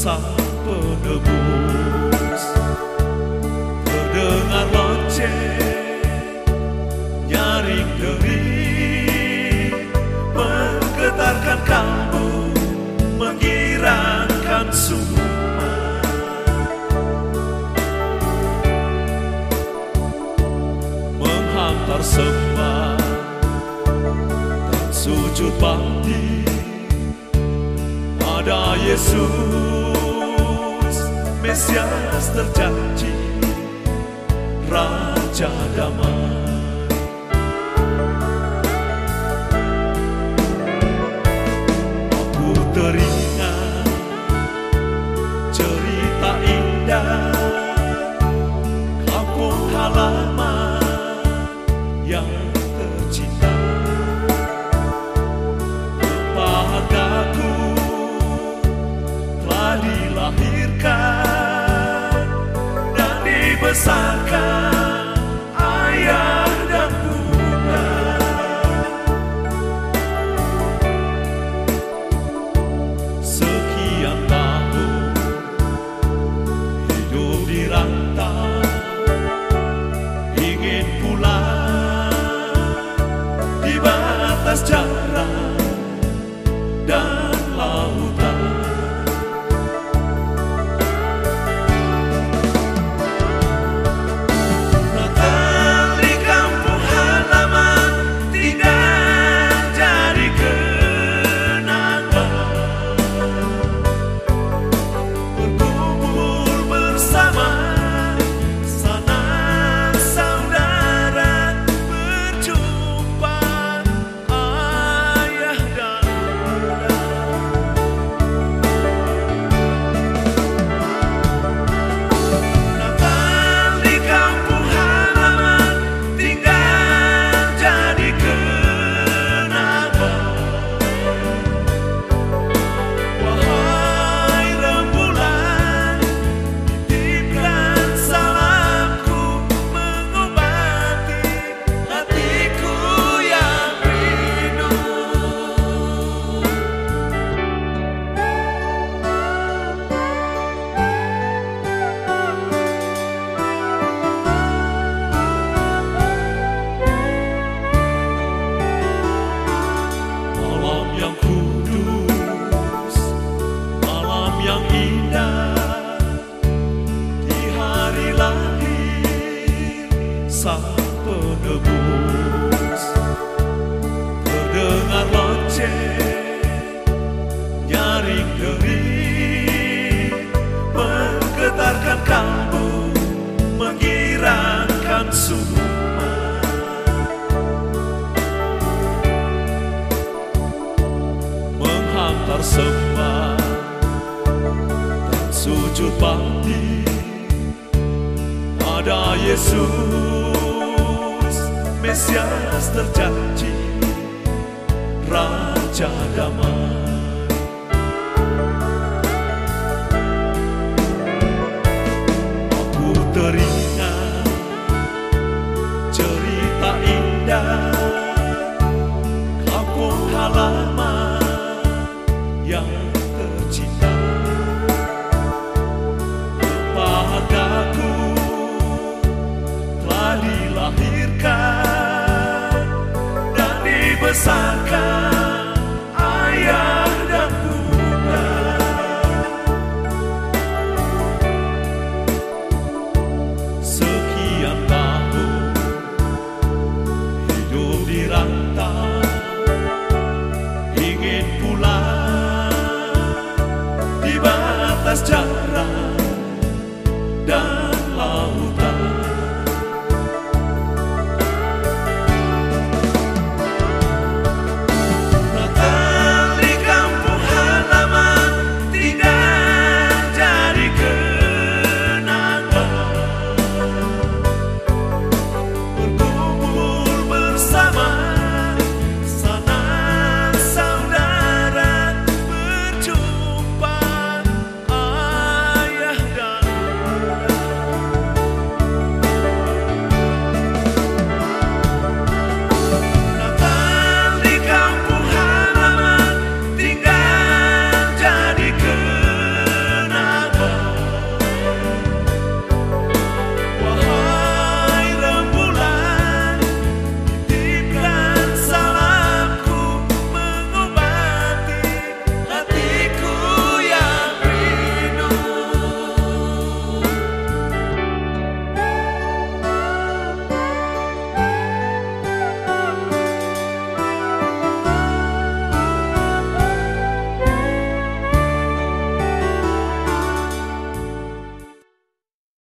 sang penebus. Terdengar lonceng nyaring dering Menggetarkan kamu mengirangkan semua. Menghantar sembah dan sujud bakti pada Yesus Mesias terjanji Raja damai. Aku teringat ingin pulang di batas jarak deri Menggetarkan kalbu, menggirakan semua. Menghantar sembah dan sujud bakti. Pada Yesus Mesias terjanji Raja damai ressaca.